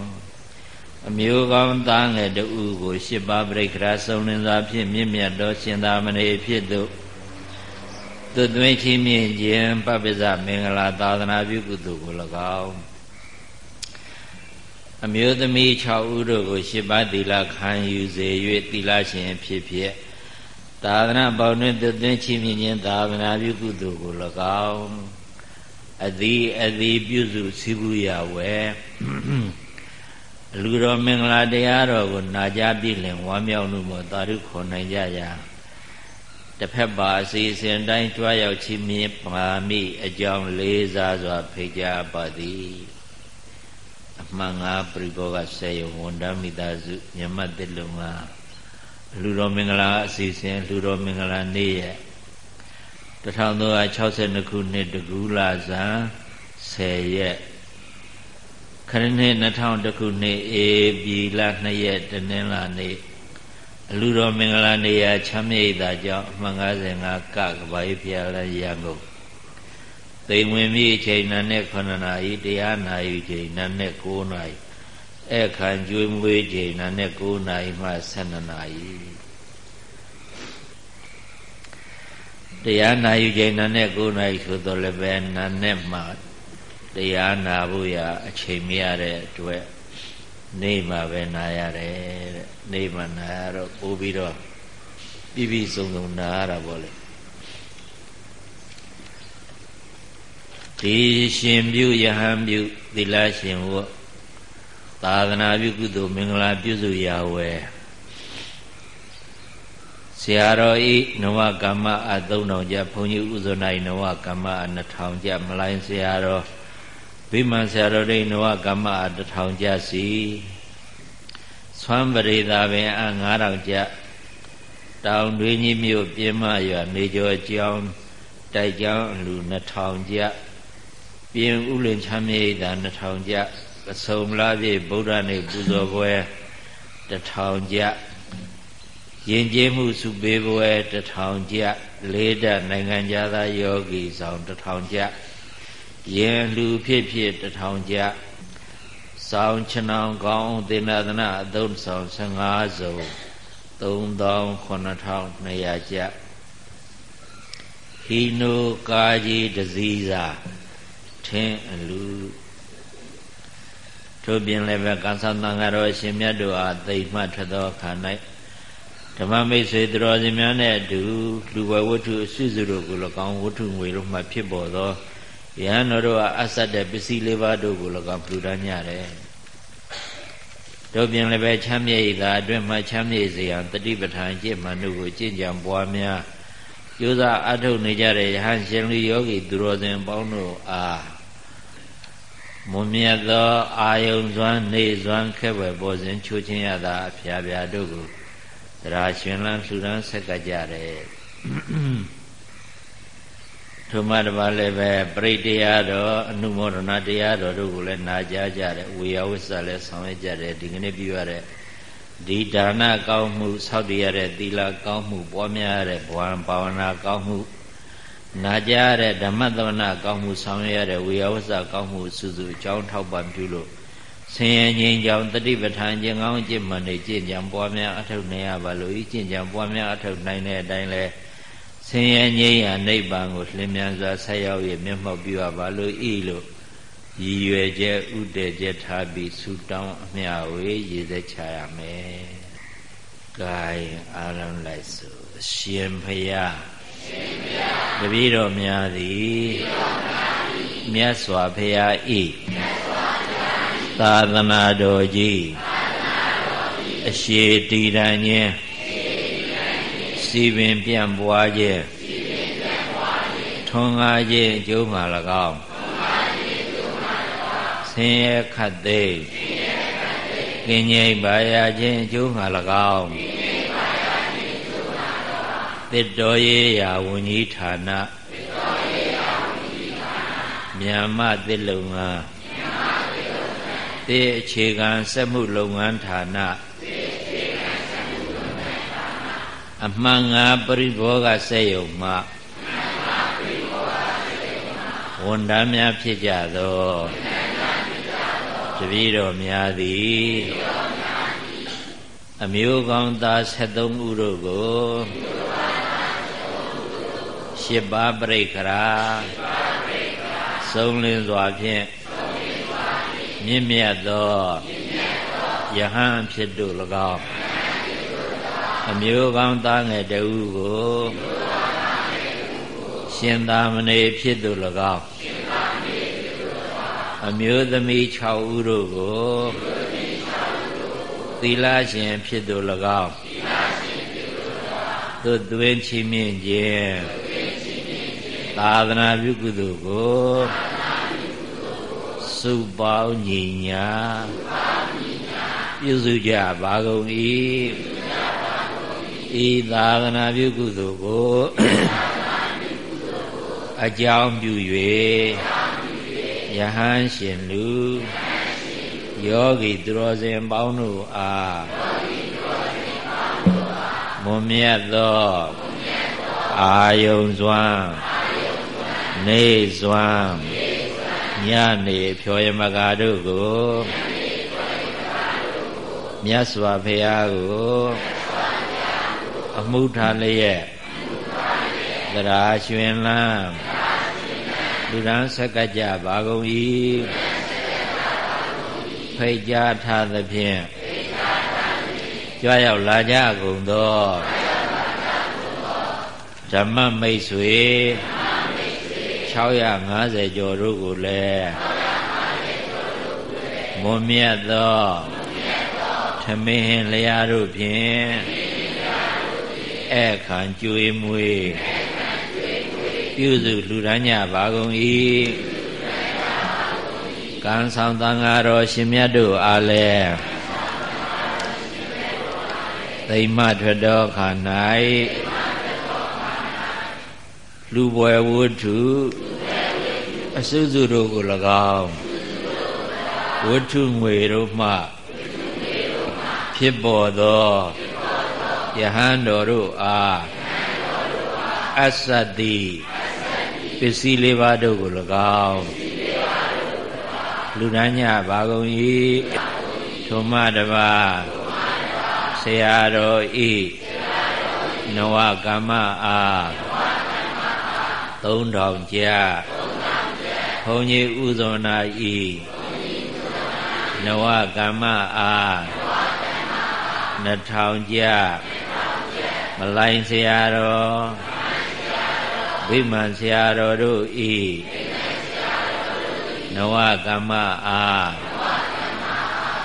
အမျိုးကောင်းသားငယ်တူကိုရှစ်ပါးပရိခရာစုံလင်စွာဖြင့်မြင့်မြတ်သောရှင်သာမဏေဖြစ်သူသူသွင်းချီးမြှင့်ခြင်းပပ္ပဇမင်္ဂလာသာသနာပြုကုသိုလ်ကို၎င်း အမျိုးသမီး6ဦးတို့ကိုရှစ်ပါးသီလခံယူစေ၍သီလရှင်ဖြစ်ဖြစ်သာသနာပေါင်းတွင်သွသွင်းချီးမြှင့်ခြင်းသာသနာပြုကုသိုလ်ကို၎င်းအသည်အသည်ပြုစုစည်းဘူးရဝဲလူတော်မင်္ဂလာတရားတော်ကိုနာကြားပြည့်လင်ဝမ်းမြောက်မှုမောသာဓုခေါ်နိုင်ကြရာတစ်ဖက်ပါအစီအစဉ်တိုင်းကြွားရောက်ချီးမြှင့်ပါမိအကြောင်းလေးစားစွာဖိတ်ကြားပါသည်အ မှန်ငါပြိဘောကဆေယဝန်တမိသားစုမြတ်မတ်တစ်လုံးကလူတော်မင်္ဂလာအစီအစဉ်လူတော်မင်္ဂလာနေ့ရဲ့1362ခုနှစ်တကူလာဇန်10ရက်ခရစ်နှစ်2000ခုနှစ်ဧပြီလ2ရက်တနင်္လာနေ့အလူတော်မင်္ဂလာနေရာချမ်းမြေ့တာကြောင့်အမှန်95ကကဘာကြီးဖျားလဲရန်ကုန် သိမ်ဝင်မြေချိန်နာနဲ့9နာရီတရားနာယူချိန်နာနဲ့9နာရီအခါကျွေးမွေးချိန်နာနဲ့9နာရီမှ12နာရီတရားနာယူချိန်နာနဲ့9နာရီဆိုတော့လည်းပဲနာနဲ့မှတရားနာဖို့ရအချိန်မရတဲ့အတွက်နေမှာပဲနာရတယ်တဲ့နေမှာနာရတော့ပို့ပြီးတော့ပြပြစုံစုံနာရတာပေါ့လေ ဒီရှင်ပြုယဟန်ပြုသီလရှင်ဝတ်သာသနာပြုကုသိုလ်မင်္ဂလာပြုစုရာဝဲဆရာတော်ဤနဝကမ္မအ3000ကျဘုန်းကြီးဥဇုနိုင်နဝကမ္မအ2000ကျမလိုင်းဆရာတော်ဗိမာန်ဆရာတော်ဒိနဝကမ္မအ1000ကျစီသွမ်းပရိသာပင်အ9000ကျတောင်တွင်းကြီးမြို့ပြင်းမရွာနေကျော်ကျောင်းတိုက်ကျောင်းအလူ2000ကျ ပြင်ဥလင်ချမ်းမြေသာ2000ကျပစုံလာပြည့်ဗုဒ္ဓနေပူဇော်ပွဲ1000ကျယဉ်ကျေးမှုစုပေးပွဲ1000ကျလေးဓာတ်နိုင်ငံသားယောဂီဆောင်1000ကျယင်လူဖြစ်ဖြစ်1000ကျဆောင်ချနောင်ကောင်းသေနသနာအသုံးဆောင်15စုံ3900ကျဟီနိုကာကြီးတစည်းစာ ထင်းအလူထို့ပြင်လည်းပဲကံဆောင်တန်ဃာတော်ရှင်မြတ်တို့အားသိမှထသောခါ၌ဓမ္မမိတ်ဆွေတော်စင်များနဲ့အတူလူဝဝတ္ထုအစုစုတို့ကို၎င်းဝတ္ထုငွေတို့မှဖြစ်ပေါ်သောယဟန်တော်တို့အားအဆက်တဲ့ပစ္စည်းလေးပါးတို့ကို၎င်းပြုတန်းကြတယ်တို့ပြင်လည်းပဲချမ်းမြေ့သာအတွင်းမှာချမ်းမြေ့စေရန်တတိပဋ္ဌာန်ကျင့်မှန်တို့ကိုကျင့်ကြံပွားများကျိုးစားအထုတ်နေကြတဲ့ယဟန်ရှင်လူယောဂီသူတော်စင်ပေါင်းတို့အား မွန်မြတ်သော အာယုံစွမ်းနေစွမ်းခက်ဝဲပေါ်စဉ်ချိုးချင်းရတာအဖျားဖျားတို့ကိုတရားရှင်လန်းလှူဒန်းဆက်ကကြတယ်ထိုမှတပါလည်းပဲပရိတရားတော်အနုမောဒနာတရားတော်တို့ကိုလည်းနာကြားကြတယ်ဝေယဝိဆလည်းဆောင်ရွက်ကြတယ်ဒီကနေ့ပြုရတဲ့ဒီဒါနကောင်းမှုဆောက်တည်ရတဲ့သီလကောင်းမှုပွားများရတဲ့ဘဝဘာဝနာကောင်းမှု နာကြားရတဲ့ဓမ္မသမဏကောင်းမှုဆောင်ရွက်ရတဲ့ဝေယဝိဆကောင်းမှုစုစုအကြောင်းထောက်ပံ့ပြုလို့ဆင်းရဲငြိမ်းချမ်းတတိပဋ္ဌာန်ကျင့်ကောင်းကျင့်မှန်နေကျင့်ကြံပွားများအထောက်နေရပါလို့ဤကျင့်ကြံပွားများအထောက်နိုင်တဲ့အတိုင်းလဲဆင်းရဲငြိမ်းရာနိဗ္ဗာန်ကိုလင်းမြန်စွာဆက်ရောက်ရမျက်မှောက်ပြုရပါလို့ဤလို့ရည်ရွယ်ချက်ဥတည်ချက်ထားပြီးဆူတောင်းအမျှဝေရည်သက်ချရမယ်။ကာယအာရုံလိုက်စို့ရှင်ဖယား ရှင်ဖယားတပည့်တော်များသည်မြတ်စွာဘုရားဤသာသနာတော်ကြီးအရှိတီရန်ခြင်းစီပင်ပြန့်ပွားခြင်းထွန်းကားခြင်းအကျိုးမှ၎င်းဆင်းရဲခတ်သိမ်းကင်းငြိမ်ပါရခြင်းအကျိုးမှ၎င်း သစ်တော်ရေးရာဝန်ကြီးဌာနမြန်မာသစ်လုံငန်းသစ်အခြေခံစက်မှုလုပ်ငန်းဌာနအမှန်ငါပရိဘောဂစေယုံမှဝန်တမ်းများဖြစ်ကြသောတပည့်တော်များသည်အမျိုးကောင်းသား73ဦးတို့ကို ရှစ်ပါးပြိခရာဆုံးလင်းစွာဖြင့်မြင့်မြတ်သောယဟန်ဖြစ်တို့၎င်းအမျိုးကောင်းသားငယ်တဦးကိုရှင်သာမဏေဖြစ်သူ၎င်းအမျိုးသမီး6ဦးတို့ကိုသီလရှင်ဖြစ်သူ၎င်းသို့သွင်းချီးမြှင့်ခြင်း သာသနာပြုကုသိုလ်ကိုစုပေါင်းညီညာပြုစုကြပါကုန်၏ဤသာသနာပြုကုသိုလ်ကိုအကြောင်းပြု၍ယဟန်ရှင်လူယောဂီသူတော်စင်ပေါင်းတို့အားမွန်မြတ်သောအာယုံစွမ်း နေစွမ်းညနေဖြောယမကာတို့ကိုမြတ်စွာဘုရားကိုအမှုထားလျက်သရာရွှင်လန်းလူရန်ဆက်ကကြပါကုန်၏ဖိတ်ကြားထားသဖြင့်ကြွရောက်လာကြကုန်သောဓမ္မမိတ်ဆွေ 650ကျော်တို့ကိုလည်းမွန်မြတ်သောထမင်းလျာတို့ဖြင့်အခါကျွေးမွေးပြုစုလူရန်ညပါကုန်၏ကံဆောင်သံဃာတော်ရှင်မြတ်တို့အားလည်းသိမထွက်တော်ခါ၌ လူဘွယ်ဝတ္ထုအစုစုတို့ကို၎င်းဝတ္ထုငွေတို့မှဖြစ်ပေါ်သောယဟန်တော်တို့အားအသတ္တိပစ္စည်းလေးပါးတို့ကို၎င်းလူဒန်းညပါကုန်၏ထိုမှတပါဆရာတော်ဤနဝကမ္မအား သုံးထောင်ကျဘုန်းကြီးဥဇောနာဤနဝကမ္မအားနှစ်ထောင်ကျမလိုင်ဆရာတော်ဝိမာန်ဆရာတော်တို့ဤနဝကမ္မအား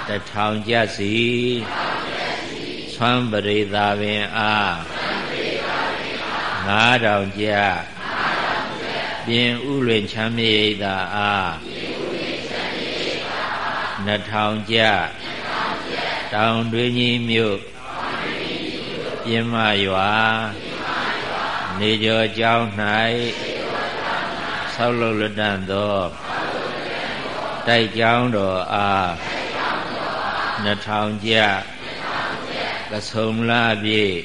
တထောင်ကြစီသွမ်းပရိသာပင်အားငါးတောင်ကြ ပြင်ဥလွင်ချမ်းမြေသာအားနှစ်ထောင်ကြတောင်တွင်ကြီးမြို့ပြင်းမရွာနေကျော်ကျောင်း၌ဆောက်လုပ်လက်တန်သောတိုက်ကျောင်းတော်အားနှစ်ထောင်ကျကဆုံလာပြည့်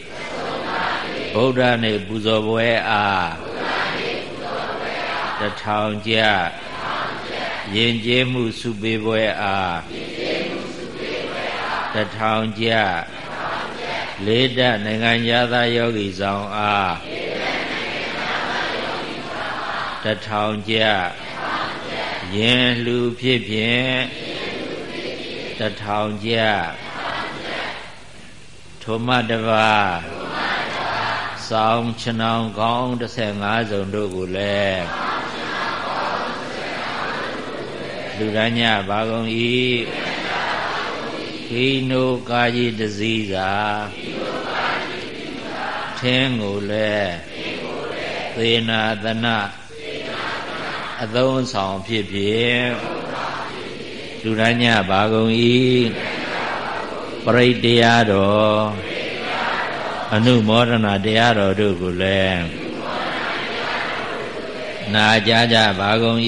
ဗုဒ္ဓနေပူဇော်ပွဲအား တထောင်ကျယဉ်ကျေးမှုစုပေးပွဲအားတထောင်ကျလေးတနိုင်ငံသားယောဂီဆောင်အားတထောင်ကျယင်လူဖြစ်ဖြင့်တထောင်ကျထိုမတပါဆောင်းချနောင်ကောင်း35စုံတို့ကိုလည်း လူရညပါကုန်၏ခိနိုကာကြီးတစည်းစာထင်းကိုလည်းသေနာသနာအသုံးဆောင်ဖြစ်ဖြစ်လူရညဘာကုန်ဤပရိတရားတော်အနုမောဒနာတရားတော်တို့ကိုလည်းနာကြကြဘာကုန်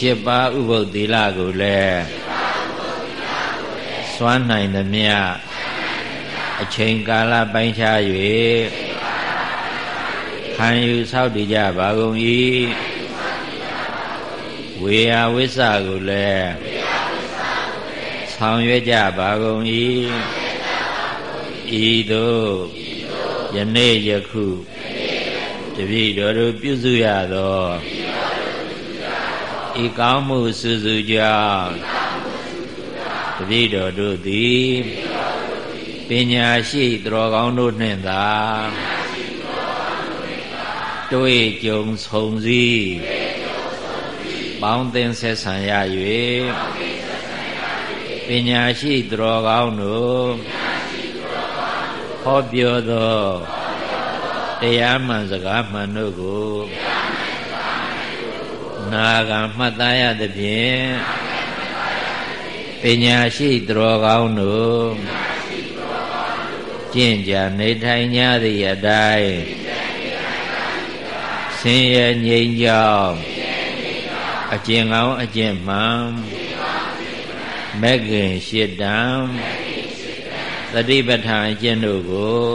ဤရှစ်ပါးဥပုသ္တိလကိုလည်းစွမ်းနိုင်သမျှအချိန်ကာလပိုင်းခြား၍ခံယူဆောက်တည်ကြပါကုန်၏ဝေယဝိစ္စကိုလည်းဆောင်ရွက်ကြပါကုန်၏ဤသို့ယနေ့ယခုတပည့်တော်တို့ပြုစုရသော ဤကောင်းမှုစုစုကြောင့်တပည့်တော်တို့သည်ပညာရှိသူတော်ကောင်းတို့နှင့်သာတွေ့ကြုံဆုံစည်းပေါင်းသင်ဆက်ဆံရ၍ပညာရှိသူတော်ကောင်းတို့ဟောပြောသောတရားမှန်စကားမှန်တို့ကို နာဂံမှတ်သားရသဖြင့်ပညာရှိသူတော်ကောင်းတို့ကျင့်ကြနေထိုင်ကြသည့်အတိုင်းဆင်းရဲငြိမ်းချမ်းအကျင့်ကောင်းအကျင့်မှန်မဂ္ဂင်ရှစ်တံသတိပဋ္ဌာန်အကျင့်တို့ကို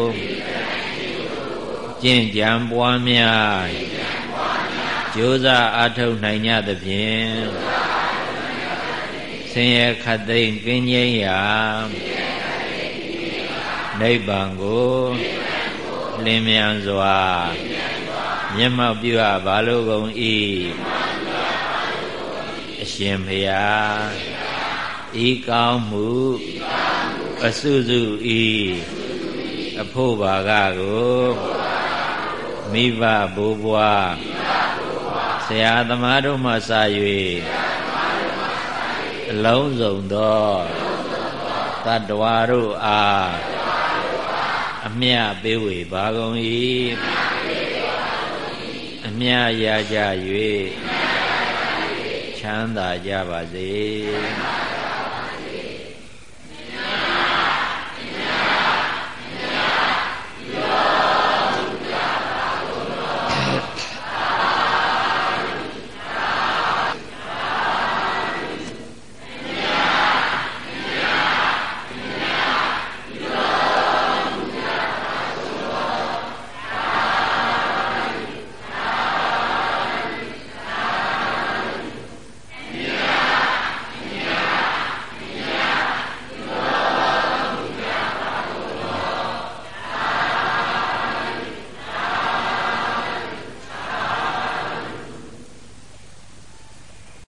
ကျင့်ကြံပွားများ ကြိုးစားအားထုတ်နိုင်ကြသဖြင့်ဆင်းရဲခတ်သိမ်းကင်းငြိမ်းရာနိဗ္ဗာန်ကိုလင်းမြန်စွာမျက်မှောက်ပြုအပ်ပါလိုကုန်၏အရှင်ဘုရားဤကောင်းမှုအစုစုဤအဖို့ဘာကကိုမိဘဘိုးဘွား ဆရာသမားတို့မှစ၍အလုံးစုံသောတတ္တဝါတို့အားအမြပေးဝေပါကုန်၏အမြရကြ၍ချမ်းသာကြပါစေ